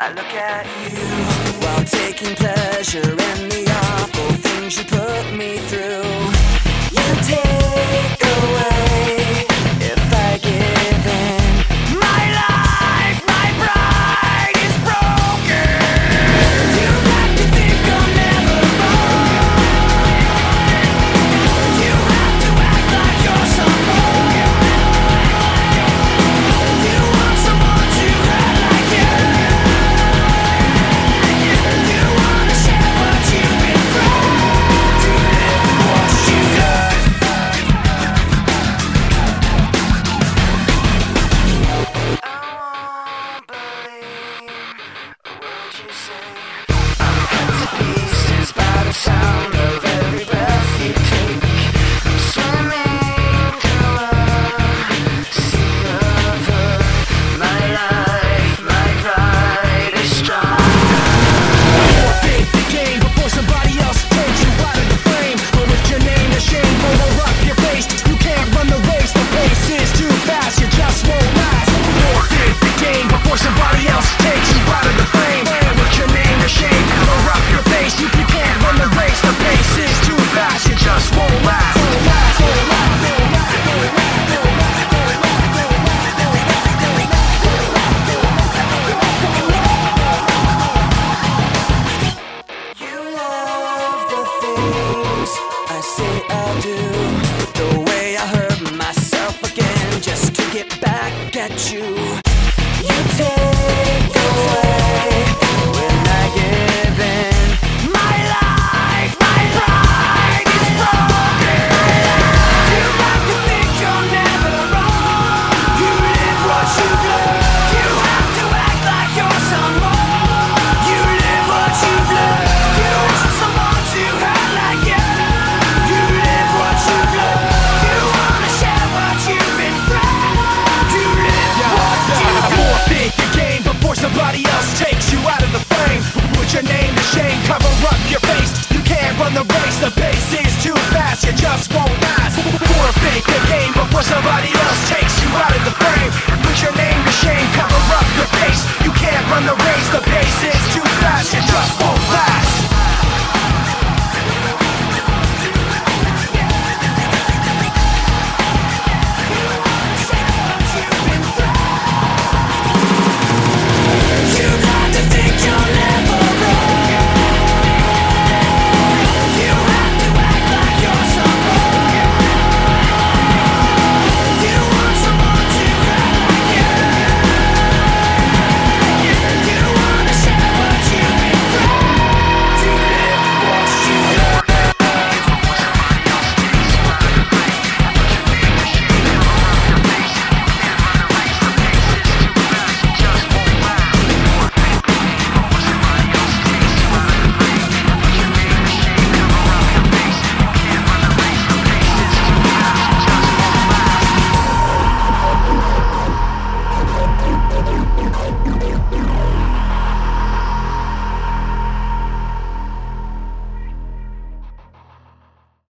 I look at you while taking pleasure in the art. at you.